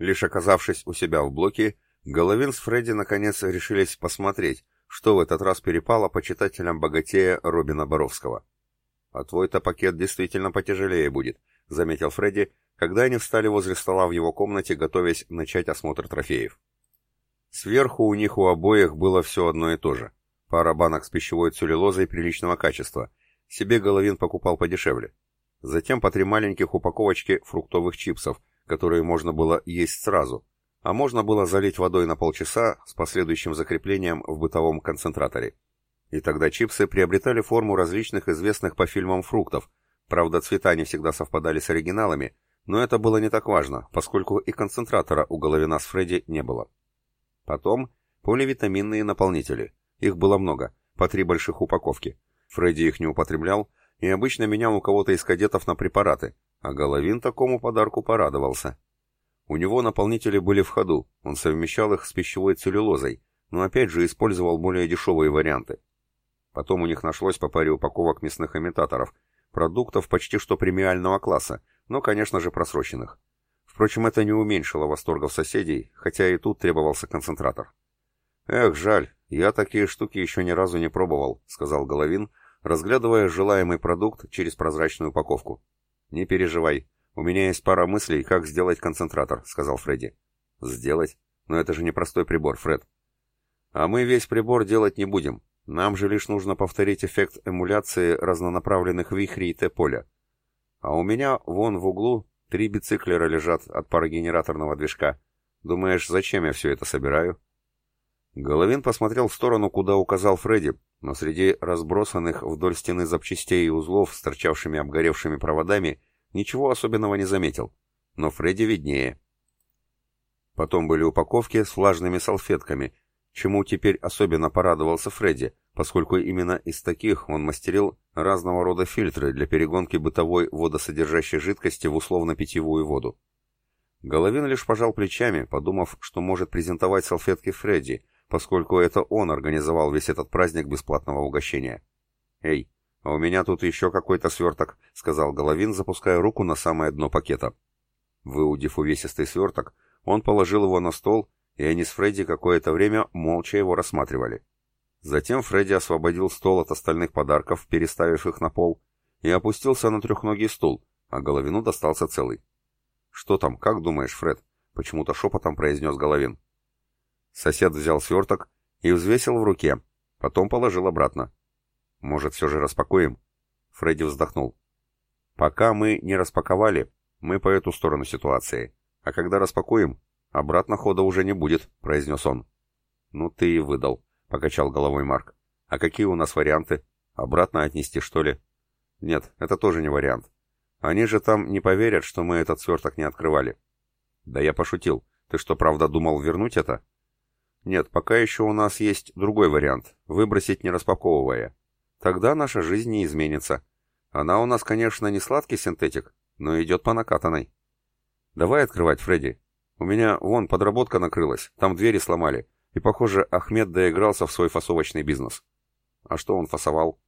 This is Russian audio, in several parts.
Лишь оказавшись у себя в блоке, Головин с Фредди наконец решились посмотреть, что в этот раз перепало почитателям богатея Робина Боровского. «А твой-то пакет действительно потяжелее будет», — заметил Фредди, когда они встали возле стола в его комнате, готовясь начать осмотр трофеев. Сверху у них у обоих было все одно и то же. Пара банок с пищевой целлюлозой приличного качества. Себе Головин покупал подешевле. Затем по три маленьких упаковочки фруктовых чипсов, которые можно было есть сразу, а можно было залить водой на полчаса с последующим закреплением в бытовом концентраторе. И тогда чипсы приобретали форму различных известных по фильмам фруктов, правда цвета не всегда совпадали с оригиналами, но это было не так важно, поскольку и концентратора у Головина с Фредди не было. Потом поливитаминные наполнители. Их было много, по три больших упаковки. Фредди их не употреблял и обычно менял у кого-то из кадетов на препараты, а Головин такому подарку порадовался. У него наполнители были в ходу, он совмещал их с пищевой целлюлозой, но опять же использовал более дешевые варианты. Потом у них нашлось по паре упаковок мясных имитаторов, продуктов почти что премиального класса, но, конечно же, просроченных. Впрочем, это не уменьшило восторгов соседей, хотя и тут требовался концентратор. «Эх, жаль, я такие штуки еще ни разу не пробовал», — сказал Головин, разглядывая желаемый продукт через прозрачную упаковку. «Не переживай. У меня есть пара мыслей, как сделать концентратор», — сказал Фредди. «Сделать? Но это же не простой прибор, Фред». «А мы весь прибор делать не будем. Нам же лишь нужно повторить эффект эмуляции разнонаправленных вихрей Т-поля. А у меня вон в углу три бициклера лежат от парогенераторного движка. Думаешь, зачем я все это собираю?» Головин посмотрел в сторону, куда указал Фредди, но среди разбросанных вдоль стены запчастей и узлов с торчавшими обгоревшими проводами ничего особенного не заметил. Но Фредди виднее. Потом были упаковки с влажными салфетками, чему теперь особенно порадовался Фредди, поскольку именно из таких он мастерил разного рода фильтры для перегонки бытовой водосодержащей жидкости в условно-питьевую воду. Головин лишь пожал плечами, подумав, что может презентовать салфетки Фредди, поскольку это он организовал весь этот праздник бесплатного угощения. «Эй, а у меня тут еще какой-то сверток», — сказал Головин, запуская руку на самое дно пакета. Выудив увесистый сверток, он положил его на стол, и они с Фредди какое-то время молча его рассматривали. Затем Фредди освободил стол от остальных подарков, переставив их на пол, и опустился на трехногий стул, а Головину достался целый. «Что там, как думаешь, Фред?» — почему-то шепотом произнес Головин. Сосед взял сверток и взвесил в руке, потом положил обратно. «Может, все же распакуем?» Фредди вздохнул. «Пока мы не распаковали, мы по эту сторону ситуации. А когда распакуем, обратно хода уже не будет», — произнес он. «Ну ты и выдал», — покачал головой Марк. «А какие у нас варианты? Обратно отнести, что ли?» «Нет, это тоже не вариант. Они же там не поверят, что мы этот сверток не открывали». «Да я пошутил. Ты что, правда думал вернуть это?» Нет, пока еще у нас есть другой вариант — выбросить не распаковывая. Тогда наша жизнь не изменится. Она у нас, конечно, не сладкий синтетик, но идет по накатанной. Давай открывать, Фредди. У меня вон подработка накрылась, там двери сломали, и, похоже, Ахмед доигрался в свой фасовочный бизнес. А что он фасовал?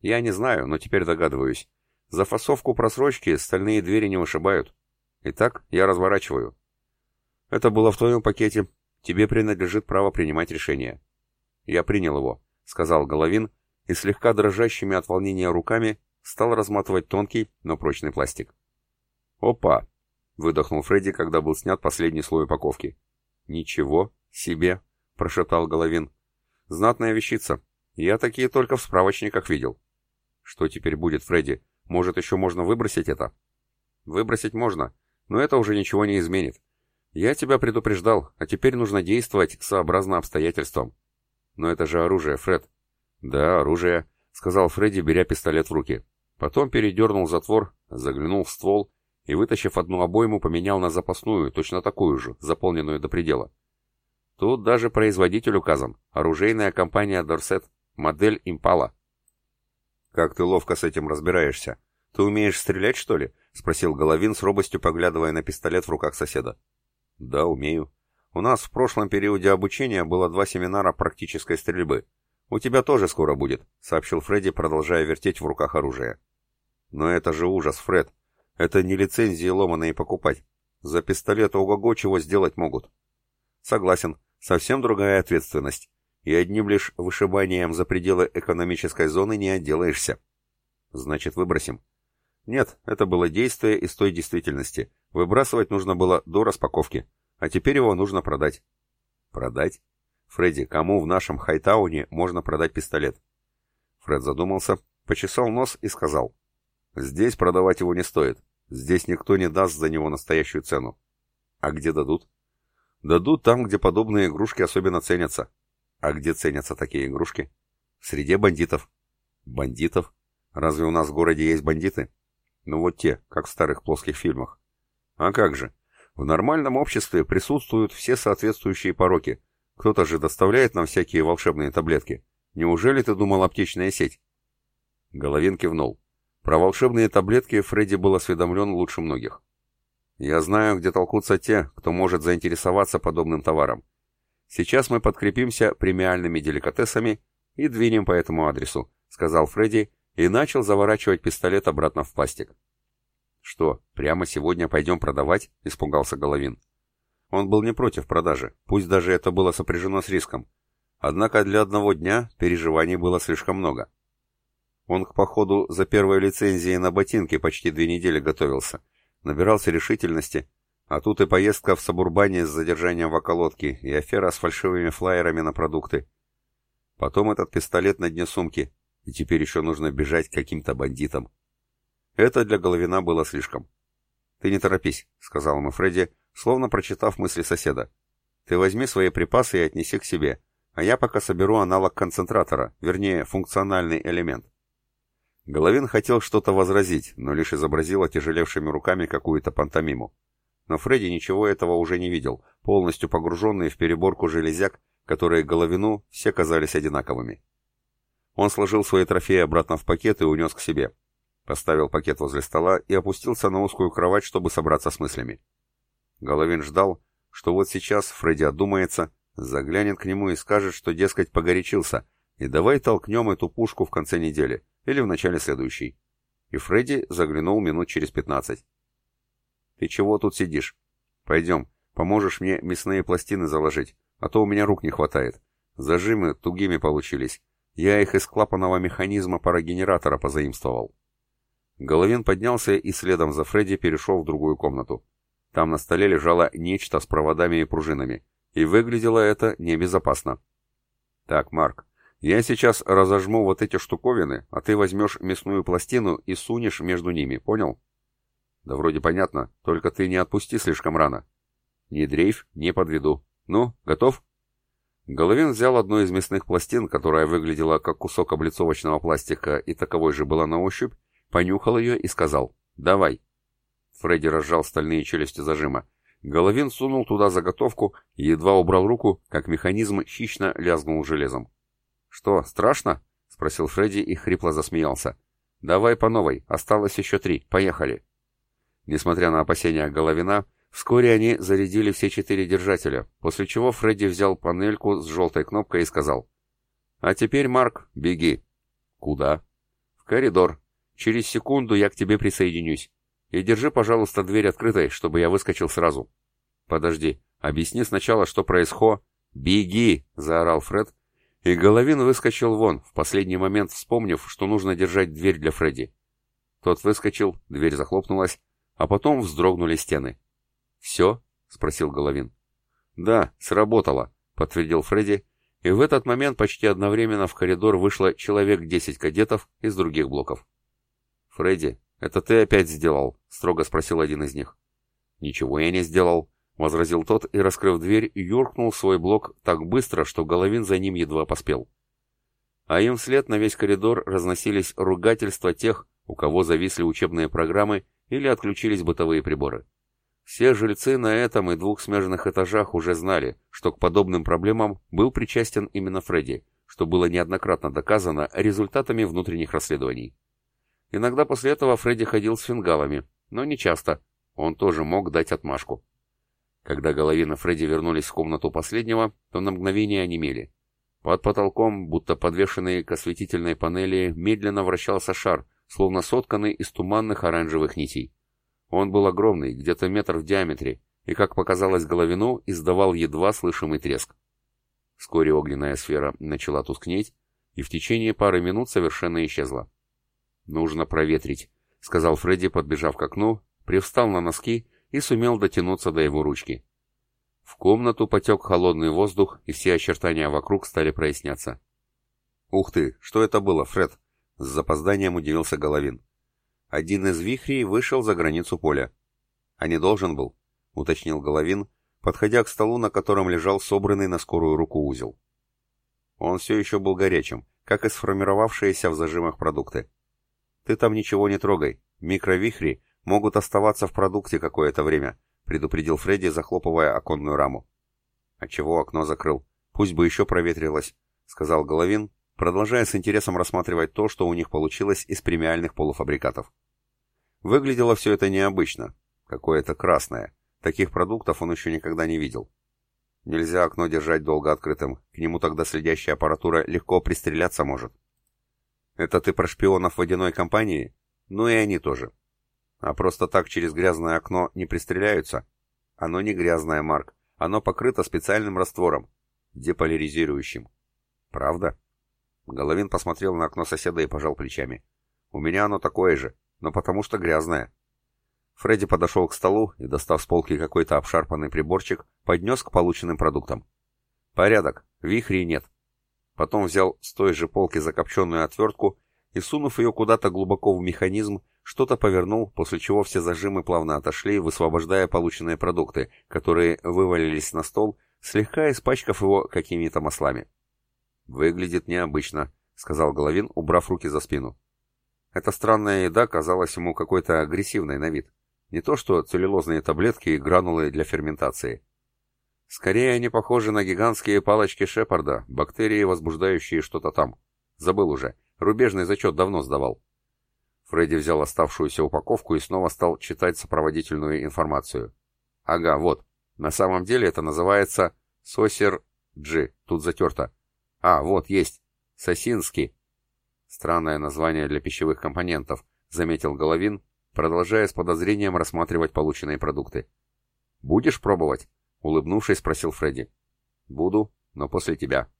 Я не знаю, но теперь догадываюсь. За фасовку просрочки стальные двери не вышибают. Итак, я разворачиваю. Это было в твоем пакете, Тебе принадлежит право принимать решения». «Я принял его», — сказал Головин, и слегка дрожащими от волнения руками стал разматывать тонкий, но прочный пластик. «Опа!» — выдохнул Фредди, когда был снят последний слой упаковки. «Ничего себе!» — прошептал Головин. «Знатная вещица. Я такие только в справочниках видел». «Что теперь будет, Фредди? Может, еще можно выбросить это?» «Выбросить можно, но это уже ничего не изменит. «Я тебя предупреждал, а теперь нужно действовать сообразно обстоятельствам». «Но это же оружие, Фред». «Да, оружие», — сказал Фредди, беря пистолет в руки. Потом передернул затвор, заглянул в ствол и, вытащив одну обойму, поменял на запасную, точно такую же, заполненную до предела. Тут даже производитель указан. Оружейная компания Дорсет. Модель Импала. «Как ты ловко с этим разбираешься? Ты умеешь стрелять, что ли?» — спросил Головин с робостью, поглядывая на пистолет в руках соседа. Да, умею. У нас в прошлом периоде обучения было два семинара практической стрельбы. У тебя тоже скоро будет, сообщил Фредди, продолжая вертеть в руках оружие. Но это же ужас, Фред. Это не лицензии ломаные покупать. За пистолет ого-го чего сделать могут. Согласен, совсем другая ответственность. И одним лишь вышибанием за пределы экономической зоны не отделаешься. Значит, выбросим. Нет, это было действие из той действительности. Выбрасывать нужно было до распаковки. А теперь его нужно продать. Продать? Фредди, кому в нашем Хайтауне можно продать пистолет? Фред задумался, почесал нос и сказал. Здесь продавать его не стоит. Здесь никто не даст за него настоящую цену. А где дадут? Дадут там, где подобные игрушки особенно ценятся. А где ценятся такие игрушки? В среде бандитов. Бандитов? Разве у нас в городе есть бандиты? Ну вот те, как в старых плоских фильмах. А как же? В нормальном обществе присутствуют все соответствующие пороки. Кто-то же доставляет нам всякие волшебные таблетки. Неужели ты думал аптечная сеть? Головин кивнул. Про волшебные таблетки Фредди был осведомлен лучше многих. Я знаю, где толкутся те, кто может заинтересоваться подобным товаром. Сейчас мы подкрепимся премиальными деликатесами и двинем по этому адресу, сказал Фредди и начал заворачивать пистолет обратно в пластик. «Что, прямо сегодня пойдем продавать?» — испугался Головин. Он был не против продажи, пусть даже это было сопряжено с риском. Однако для одного дня переживаний было слишком много. Он к походу за первой лицензией на ботинки почти две недели готовился, набирался решительности, а тут и поездка в Сабурбане с задержанием в околотке, и афера с фальшивыми флаерами на продукты. Потом этот пистолет на дне сумки, и теперь еще нужно бежать к каким-то бандитам. Это для Головина было слишком. «Ты не торопись», — сказал ему Фредди, словно прочитав мысли соседа. «Ты возьми свои припасы и отнеси к себе, а я пока соберу аналог концентратора, вернее, функциональный элемент». Головин хотел что-то возразить, но лишь изобразил отяжелевшими руками какую-то пантомиму. Но Фредди ничего этого уже не видел, полностью погруженный в переборку железяк, которые Головину все казались одинаковыми. Он сложил свои трофеи обратно в пакет и унес к себе. Поставил пакет возле стола и опустился на узкую кровать, чтобы собраться с мыслями. Головин ждал, что вот сейчас Фредди одумается, заглянет к нему и скажет, что, дескать, погорячился, и давай толкнем эту пушку в конце недели или в начале следующей. И Фредди заглянул минут через пятнадцать. «Ты чего тут сидишь? Пойдем, поможешь мне мясные пластины заложить, а то у меня рук не хватает. Зажимы тугими получились, я их из клапанного механизма парогенератора позаимствовал. Головин поднялся и следом за Фредди перешел в другую комнату. Там на столе лежало нечто с проводами и пружинами, и выглядело это небезопасно. «Так, Марк, я сейчас разожму вот эти штуковины, а ты возьмешь мясную пластину и сунешь между ними, понял?» «Да вроде понятно, только ты не отпусти слишком рано». «Не дрейф, не подведу. Ну, готов?» Головин взял одну из мясных пластин, которая выглядела как кусок облицовочного пластика и таковой же была на ощупь, понюхал ее и сказал «Давай». Фредди разжал стальные челюсти зажима. Головин сунул туда заготовку и едва убрал руку, как механизм хищно лязгнул железом. «Что, страшно?» — спросил Фредди и хрипло засмеялся. «Давай по новой, осталось еще три, поехали». Несмотря на опасения Головина, Вскоре они зарядили все четыре держателя, после чего Фредди взял панельку с желтой кнопкой и сказал. «А теперь, Марк, беги». «Куда?» «В коридор. Через секунду я к тебе присоединюсь. И держи, пожалуйста, дверь открытой, чтобы я выскочил сразу». «Подожди, объясни сначала, что происходит». «Беги!» — заорал Фред, и Головин выскочил вон, в последний момент вспомнив, что нужно держать дверь для Фредди. Тот выскочил, дверь захлопнулась, а потом вздрогнули стены. «Все?» — спросил Головин. «Да, сработало», — подтвердил Фредди, и в этот момент почти одновременно в коридор вышло человек десять кадетов из других блоков. «Фредди, это ты опять сделал?» — строго спросил один из них. «Ничего я не сделал», — возразил тот и, раскрыв дверь, юркнул свой блок так быстро, что Головин за ним едва поспел. А им вслед на весь коридор разносились ругательства тех, у кого зависли учебные программы или отключились бытовые приборы. Все жильцы на этом и двух смежных этажах уже знали, что к подобным проблемам был причастен именно Фредди, что было неоднократно доказано результатами внутренних расследований. Иногда после этого Фредди ходил с фингалами, но не часто, он тоже мог дать отмашку. Когда Головин и Фредди вернулись в комнату последнего, то на мгновение онемели. Под потолком, будто подвешенный к осветительной панели, медленно вращался шар, словно сотканный из туманных оранжевых нитей. Он был огромный, где-то метр в диаметре, и, как показалось Головину, издавал едва слышимый треск. Вскоре огненная сфера начала тускнеть, и в течение пары минут совершенно исчезла. «Нужно проветрить», — сказал Фредди, подбежав к окну, привстал на носки и сумел дотянуться до его ручки. В комнату потек холодный воздух, и все очертания вокруг стали проясняться. «Ух ты, что это было, Фред?» — с запозданием удивился Головин. Один из вихрей вышел за границу поля. «А не должен был?» — уточнил Головин, подходя к столу, на котором лежал собранный на скорую руку узел. Он все еще был горячим, как и сформировавшиеся в зажимах продукты. «Ты там ничего не трогай. Микровихри могут оставаться в продукте какое-то время», — предупредил Фредди, захлопывая оконную раму. «А чего окно закрыл? Пусть бы еще проветрилось», — сказал Головин, продолжая с интересом рассматривать то, что у них получилось из премиальных полуфабрикатов. Выглядело все это необычно, какое-то красное. Таких продуктов он еще никогда не видел. Нельзя окно держать долго открытым, к нему тогда следящая аппаратура легко пристреляться может. Это ты про шпионов водяной компании? Ну и они тоже. А просто так через грязное окно не пристреляются? Оно не грязное, Марк. Оно покрыто специальным раствором, деполяризирующим. Правда? Головин посмотрел на окно соседа и пожал плечами. У меня оно такое же, но потому что грязное. Фредди подошел к столу и, достав с полки какой-то обшарпанный приборчик, поднес к полученным продуктам. «Порядок, вихрей нет». Потом взял с той же полки закопченную отвертку и, сунув ее куда-то глубоко в механизм, что-то повернул, после чего все зажимы плавно отошли, высвобождая полученные продукты, которые вывалились на стол, слегка испачкав его какими-то маслами. «Выглядит необычно», — сказал Головин, убрав руки за спину. Эта странная еда казалась ему какой-то агрессивной на вид. Не то что целлюлозные таблетки и гранулы для ферментации. Скорее они похожи на гигантские палочки Шепарда, бактерии, возбуждающие что-то там. Забыл уже. Рубежный зачет давно сдавал. Фредди взял оставшуюся упаковку и снова стал читать сопроводительную информацию. Ага, вот. На самом деле это называется Сосер Джи. Тут затерто. А, вот, есть. Сосинский. Странное название для пищевых компонентов, заметил Головин, продолжая с подозрением рассматривать полученные продукты. «Будешь пробовать?» — улыбнувшись, спросил Фредди. «Буду, но после тебя».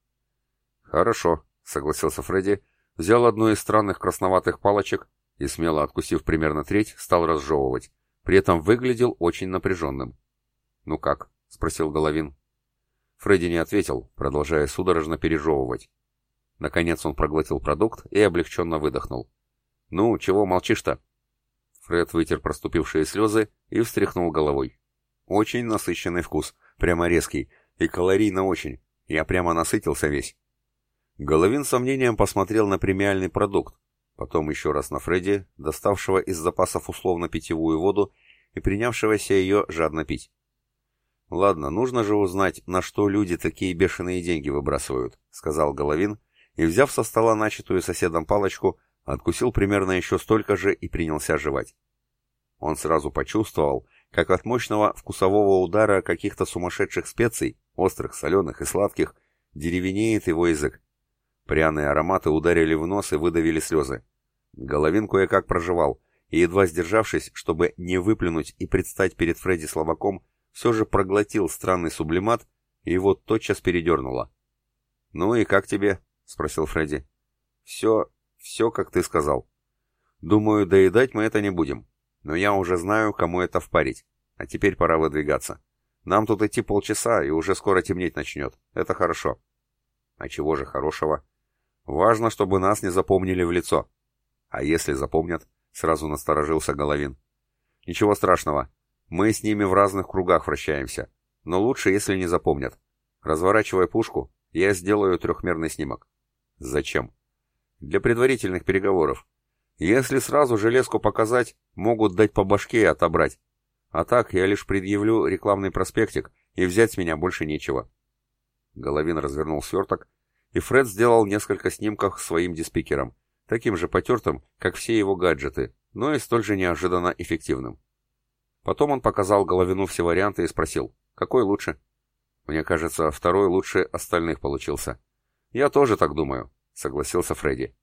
«Хорошо», — согласился Фредди, взял одну из странных красноватых палочек и, смело откусив примерно треть, стал разжевывать. При этом выглядел очень напряженным. «Ну как?» — спросил Головин. Фредди не ответил, продолжая судорожно пережевывать. Наконец он проглотил продукт и облегченно выдохнул. «Ну, чего молчишь-то?» Фред вытер проступившие слезы и встряхнул головой. Очень насыщенный вкус, прямо резкий, и калорийно очень. Я прямо насытился весь. Головин с сомнением посмотрел на премиальный продукт, потом еще раз на Фредди, доставшего из запасов условно питьевую воду и принявшегося ее жадно пить. «Ладно, нужно же узнать, на что люди такие бешеные деньги выбрасывают», — сказал Головин, и, взяв со стола начатую соседом палочку, откусил примерно еще столько же и принялся жевать. Он сразу почувствовал, как от мощного вкусового удара каких-то сумасшедших специй, острых, соленых и сладких, деревенеет его язык. Пряные ароматы ударили в нос и выдавили слезы. Головин кое-как проживал, и, едва сдержавшись, чтобы не выплюнуть и предстать перед Фредди слабаком, все же проглотил странный сублимат, и его тотчас передернуло. «Ну и как тебе?» — спросил Фредди. «Все все, как ты сказал. Думаю, доедать мы это не будем. Но я уже знаю, кому это впарить. А теперь пора выдвигаться. Нам тут идти полчаса, и уже скоро темнеть начнет. Это хорошо. А чего же хорошего? Важно, чтобы нас не запомнили в лицо. А если запомнят? Сразу насторожился Головин. Ничего страшного. Мы с ними в разных кругах вращаемся. Но лучше, если не запомнят. Разворачивай пушку, я сделаю трехмерный снимок. Зачем? Для предварительных переговоров. Если сразу железку показать, могут дать по башке и отобрать. А так я лишь предъявлю рекламный проспектик, и взять с меня больше нечего. Головин развернул сверток, и Фред сделал несколько снимков своим диспикером, таким же потертым, как все его гаджеты, но и столь же неожиданно эффективным. Потом он показал Головину все варианты и спросил, какой лучше? Мне кажется, второй лучше остальных получился. Я тоже так думаю согласился Фредди.